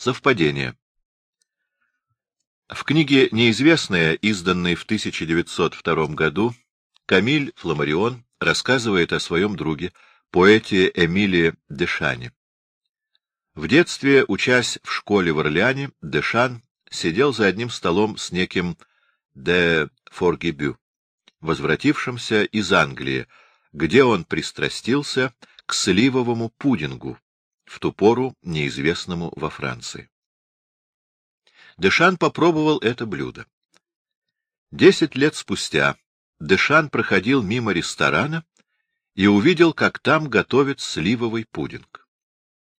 Совпадение. В книге «Неизвестное», изданной в 1902 году, Камиль Фламарион рассказывает о своем друге, поэте Эмиле Дешане. В детстве, учась в школе в Орлеане, Дешан сидел за одним столом с неким де Форгебю, возвратившимся из Англии, где он пристрастился к сливовому пудингу, в ту пору неизвестному во Франции. Дешан попробовал это блюдо. Десять лет спустя Дешан проходил мимо ресторана и увидел, как там готовят сливовый пудинг.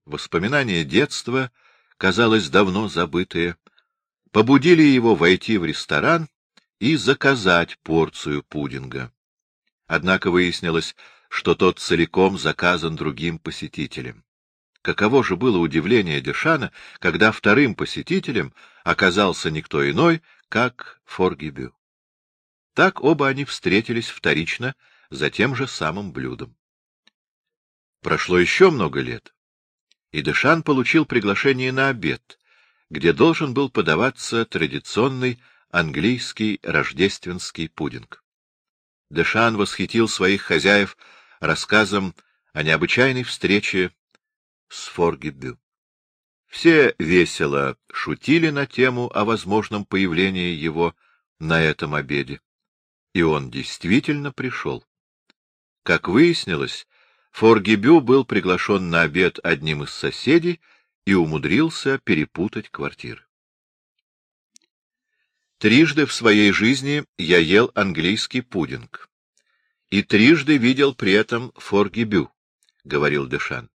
Воспоминания детства, казалось, давно забытые, побудили его войти в ресторан и заказать порцию пудинга. Однако выяснилось, что тот целиком заказан другим посетителем. Каково же было удивление Дешана, когда вторым посетителем оказался никто иной, как Форгибю. Так оба они встретились вторично за тем же самым блюдом. Прошло еще много лет, и Дешан получил приглашение на обед, где должен был подаваться традиционный английский рождественский пудинг. Дешан восхитил своих хозяев рассказом о необычайной встрече с Форгебю. Все весело шутили на тему о возможном появлении его на этом обеде. И он действительно пришел. Как выяснилось, Форгебю был приглашен на обед одним из соседей и умудрился перепутать квартиры. Трижды в своей жизни я ел английский пудинг. И трижды видел при этом Форгебю, — говорил Дешан.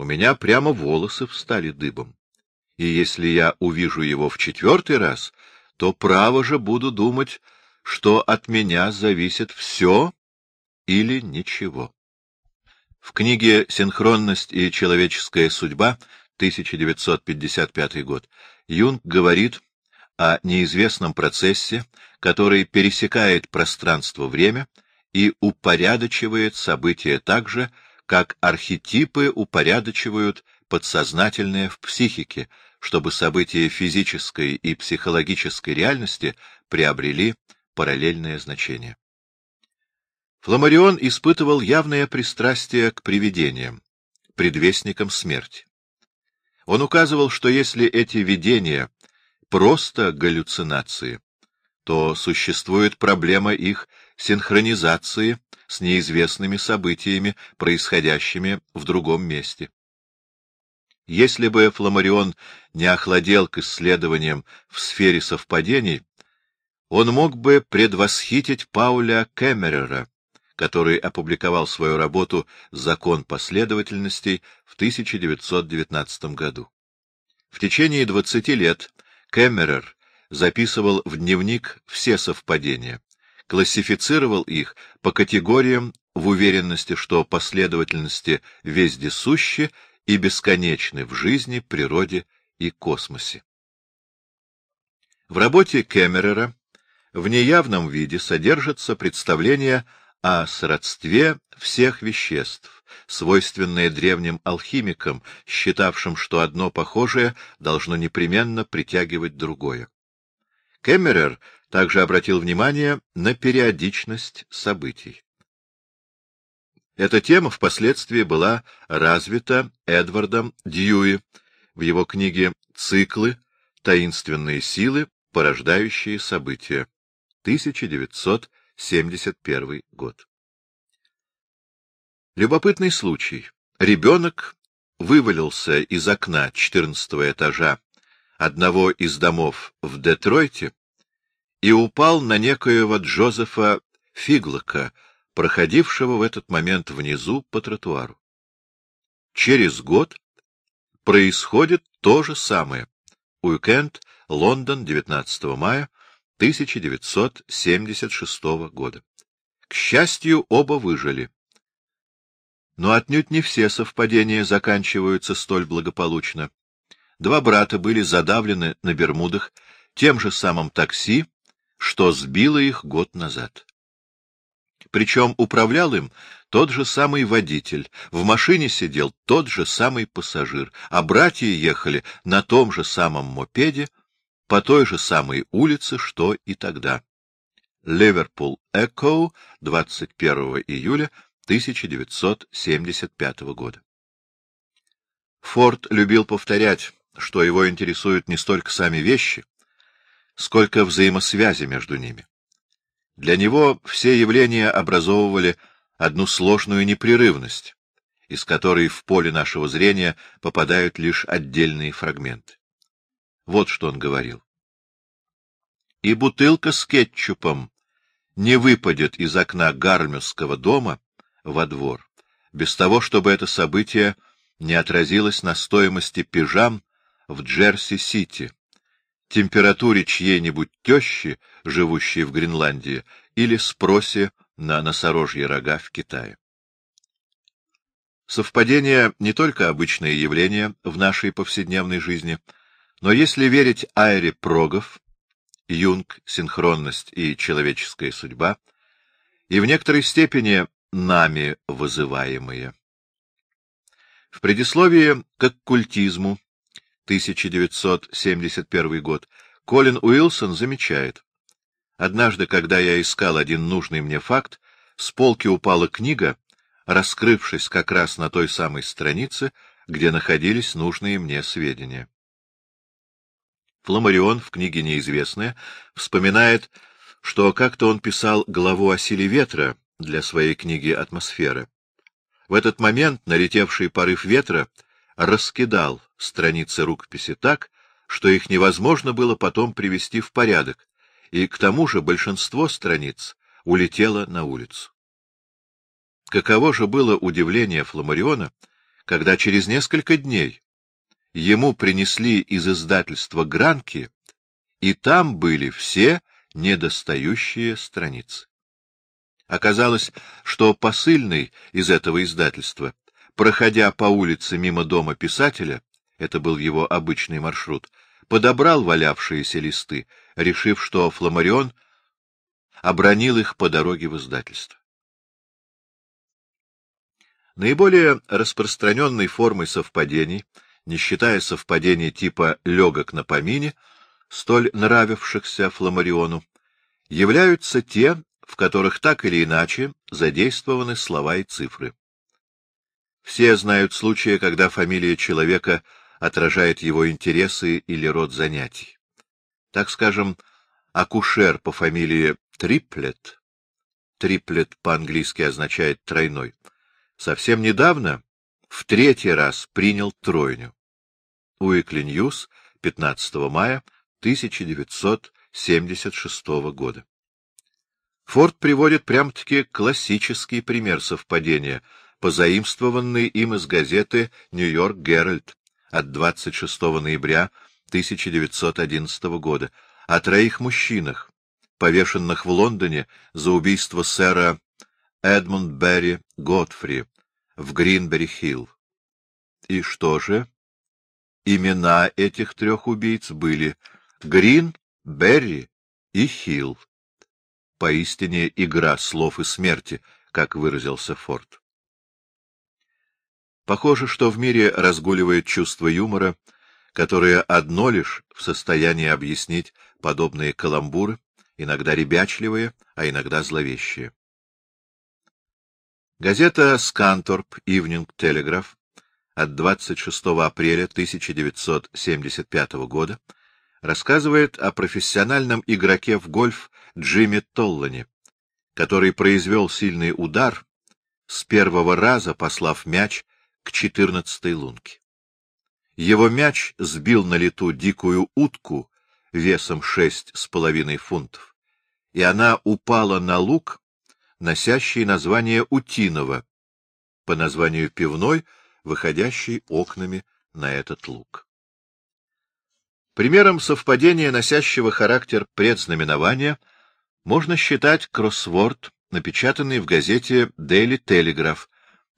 У меня прямо волосы встали дыбом. И если я увижу его в четвертый раз, то право же буду думать, что от меня зависит все или ничего. В книге «Синхронность и человеческая судьба» 1955 год Юнг говорит о неизвестном процессе, который пересекает пространство-время и упорядочивает события так же, как архетипы упорядочивают подсознательное в психике, чтобы события физической и психологической реальности приобрели параллельное значение. Фламарион испытывал явное пристрастие к привидениям, предвестникам смерти. Он указывал, что если эти видения просто галлюцинации, то существует проблема их синхронизации с неизвестными событиями, происходящими в другом месте. Если бы Фламарион не охладел к исследованиям в сфере совпадений, он мог бы предвосхитить Пауля Кеммерера, который опубликовал свою работу «Закон последовательностей» в 1919 году. В течение 20 лет Кеммерер записывал в дневник все совпадения, классифицировал их по категориям в уверенности, что последовательности вездесущи и бесконечны в жизни, природе и космосе. В работе Кеммерера в неявном виде содержится представление о сродстве всех веществ, свойственное древним алхимикам, считавшим, что одно похожее должно непременно притягивать другое. Кеммерер также обратил внимание на периодичность событий. Эта тема впоследствии была развита Эдвардом Дьюи в его книге «Циклы. Таинственные силы, порождающие события». 1971 год. Любопытный случай. Ребенок вывалился из окна 14 этажа одного из домов в Детройте и упал на некоего Джозефа Фиглока, проходившего в этот момент внизу по тротуару. Через год происходит то же самое. Уикенд, Лондон, 19 мая 1976 года. К счастью, оба выжили. Но отнюдь не все совпадения заканчиваются столь благополучно. Два брата были задавлены на Бермудах тем же самым такси, что сбило их год назад. Причем управлял им тот же самый водитель, в машине сидел тот же самый пассажир, а братья ехали на том же самом мопеде, по той же самой улице, что и тогда. Ливерпул Эко, 21 июля 1975 года. Форд любил повторять, что его интересуют не столько сами вещи, сколько взаимосвязи между ними. Для него все явления образовывали одну сложную непрерывность, из которой в поле нашего зрения попадают лишь отдельные фрагменты. Вот что он говорил. И бутылка с кетчупом не выпадет из окна гармерского дома во двор, без того, чтобы это событие не отразилось на стоимости пижам в Джерси-Сити, температуре чьей-нибудь тещи, живущей в Гренландии, или спросе на носорожьи рога в Китае. Совпадение — не только обычное явление в нашей повседневной жизни, но если верить Айре Прогов, Юнг, синхронность и человеческая судьба, и в некоторой степени нами вызываемые. В предисловии к оккультизму 1971 год, Колин Уилсон замечает. Однажды, когда я искал один нужный мне факт, с полки упала книга, раскрывшись как раз на той самой странице, где находились нужные мне сведения. Фламарион в книге «Неизвестное» вспоминает, что как-то он писал главу о силе ветра для своей книги «Атмосфера». В этот момент налетевший порыв ветра раскидал страницы рукописи так, что их невозможно было потом привести в порядок, и к тому же большинство страниц улетело на улицу. Каково же было удивление Фламариона, когда через несколько дней ему принесли из издательства гранки, и там были все недостающие страницы. Оказалось, что посыльный из этого издательства проходя по улице мимо дома писателя, это был его обычный маршрут, подобрал валявшиеся листы, решив, что Фламарион обронил их по дороге в издательство. Наиболее распространенной формой совпадений, не считая совпадений типа легок на помине, столь нравившихся Фламариону, являются те, в которых так или иначе задействованы слова и цифры. Все знают случаи, когда фамилия человека отражает его интересы или род занятий. Так скажем, акушер по фамилии Триплет, триплет по-английски означает тройной, совсем недавно в третий раз принял тройню. Уикли Ньюс, 15 мая 1976 года. Форд приводит прям-таки классический пример совпадения — позаимствованный им из газеты «Нью-Йорк Геральт» от 26 ноября 1911 года о троих мужчинах, повешенных в Лондоне за убийство сэра Эдмунд Берри Готфри в Гринбери-Хилл. И что же? Имена этих трех убийц были Грин, Берри и Хилл. Поистине игра слов и смерти, как выразился Форд. Похоже, что в мире разгуливает чувство юмора, которое одно лишь в состоянии объяснить подобные каламбуры, иногда ребячливые, а иногда зловещие. Газета «Сканторп Ивнинг Телеграф» от 26 апреля 1975 года рассказывает о профессиональном игроке в гольф Джимми Толлане, который произвел сильный удар, с первого раза послав мяч к четырнадцатой лунке. Его мяч сбил на лету дикую утку весом шесть с половиной фунтов, и она упала на луг, носящий название Утинова, по названию пивной, выходящей окнами на этот луг. Примером совпадения, носящего характер предзнаменования, можно считать кроссворд, напечатанный в газете Daily Telegraph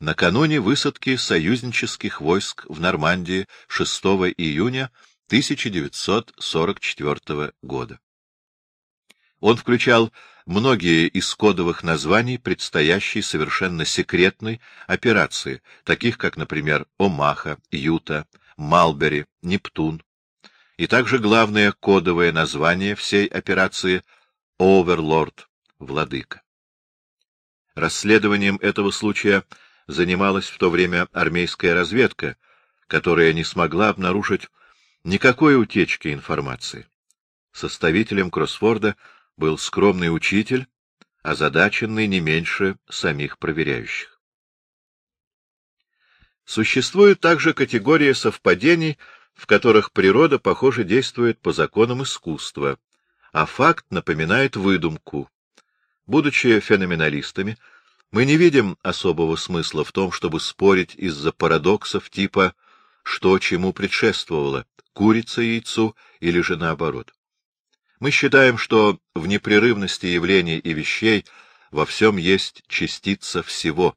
накануне высадки союзнических войск в Нормандии 6 июня 1944 года. Он включал многие из кодовых названий предстоящей совершенно секретной операции, таких как, например, Омаха, Юта, Малбери, Нептун, и также главное кодовое название всей операции — Оверлорд, Владыка. Расследованием этого случая занималась в то время армейская разведка, которая не смогла обнаружить никакой утечки информации. Составителем кроссфорда был скромный учитель, озадаченный не меньше самих проверяющих. Существует также категория совпадений, в которых природа, похоже, действует по законам искусства, а факт напоминает выдумку. Будучи феноменалистами, мы не видим особого смысла в том, чтобы спорить из-за парадоксов типа «что чему предшествовало» — курица яйцу или же наоборот. Мы считаем, что в непрерывности явлений и вещей во всем есть частица всего,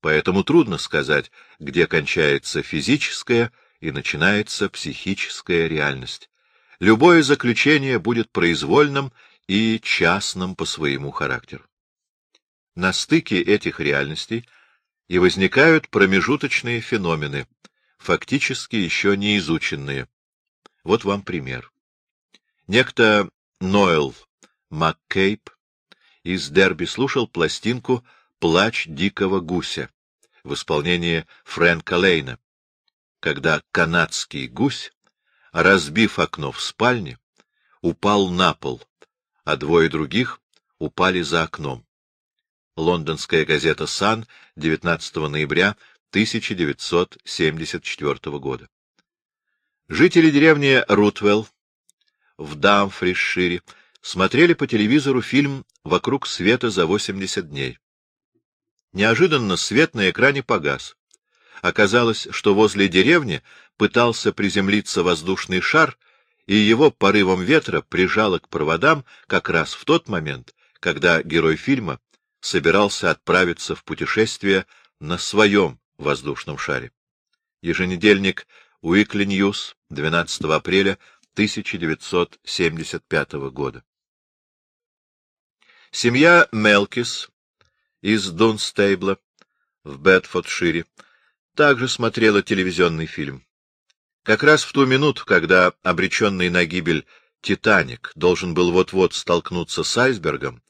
поэтому трудно сказать, где кончается физическая и начинается психическая реальность. Любое заключение будет произвольным и частным по своему характеру. На стыке этих реальностей и возникают промежуточные феномены, фактически еще не изученные. Вот вам пример. Некто Ноэл Маккейб из Дерби слушал пластинку «Плач дикого гуся» в исполнении Фрэнка Лейна, когда канадский гусь, разбив окно в спальне, упал на пол, а двое других упали за окном. Лондонская газета «Сан», 19 ноября 1974 года. Жители деревни Рутвелл в Дамфришире смотрели по телевизору фильм «Вокруг света за 80 дней». Неожиданно свет на экране погас. Оказалось, что возле деревни пытался приземлиться воздушный шар, и его порывом ветра прижало к проводам как раз в тот момент, когда герой фильма собирался отправиться в путешествие на своем воздушном шаре. Еженедельник Уикли Ньюс, 12 апреля 1975 года. Семья Мелкис из Дунстейбла в Бетфордшире также смотрела телевизионный фильм. Как раз в ту минуту, когда обреченный на гибель «Титаник» должен был вот-вот столкнуться с айсбергом,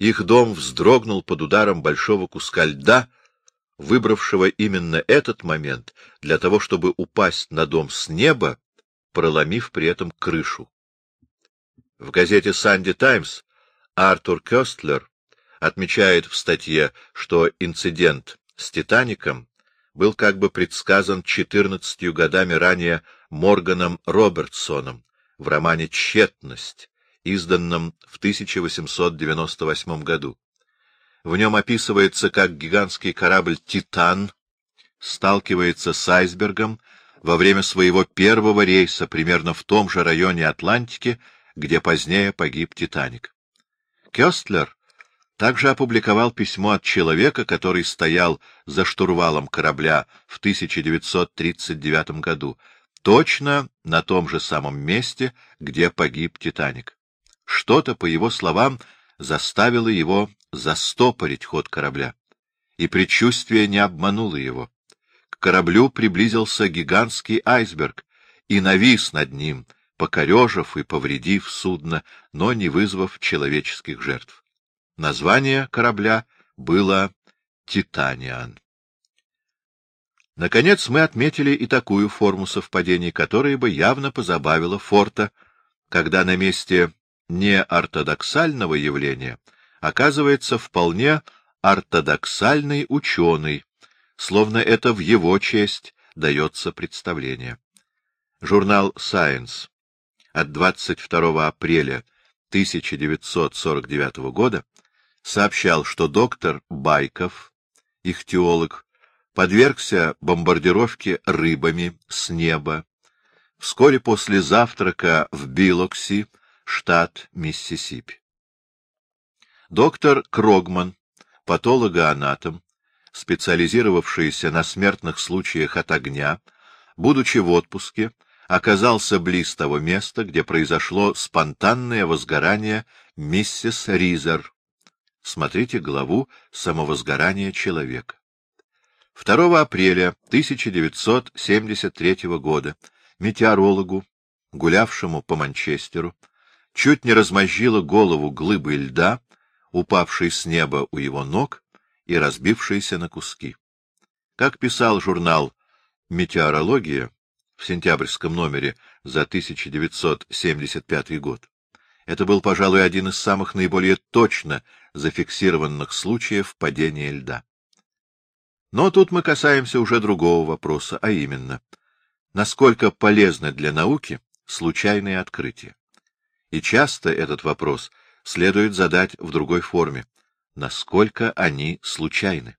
их дом вздрогнул под ударом большого куска льда, выбравшего именно этот момент для того, чтобы упасть на дом с неба, проломив при этом крышу. В газете «Санди Таймс» Артур Кёстлер отмечает в статье, что инцидент с «Титаником» был как бы предсказан четырнадцатью годами ранее Морганом Робертсоном в романе «Тщетность», изданном в 1898 году. В нем описывается, как гигантский корабль «Титан» сталкивается с айсбергом во время своего первого рейса примерно в том же районе Атлантики, где позднее погиб «Титаник». Кёстлер также опубликовал письмо от человека, который стоял за штурвалом корабля в 1939 году, точно на том же самом месте, где погиб «Титаник». Что-то, по его словам, заставило его застопорить ход корабля, и предчувствие не обмануло его. К кораблю приблизился гигантский айсберг и навис над ним, покорежив и повредив судно, но не вызвав человеческих жертв. Название корабля было «Титаниан». Наконец мы отметили и такую форму совпадений, которая бы явно позабавила Форта, когда на месте неортодоксального явления оказывается вполне ортодоксальный ученый, словно это в его честь дается представление. Журнал Science от 22 апреля 1949 года сообщал, что доктор Байков, ихтиолог, подвергся бомбардировке рыбами с неба вскоре после завтрака в Билокси, штат Миссисипи. Доктор Крогман, патологоанатом, специализировавшийся на смертных случаях от огня, будучи в отпуске, оказался близ того места, где произошло спонтанное возгорание миссис Ризер. Смотрите главу «Самовозгорание человека». 2 апреля 1973 года метеорологу, гулявшему по Манчестеру, чуть не размозжила голову глыбой льда, упавшей с неба у его ног и разбившейся на куски. Как писал журнал «Метеорология» в сентябрьском номере за 1975 год, это был, пожалуй, один из самых наиболее точно зафиксированных случаев падения льда. Но тут мы касаемся уже другого вопроса, а именно, насколько полезны для науки случайные открытия. И часто этот вопрос следует задать в другой форме. Насколько они случайны?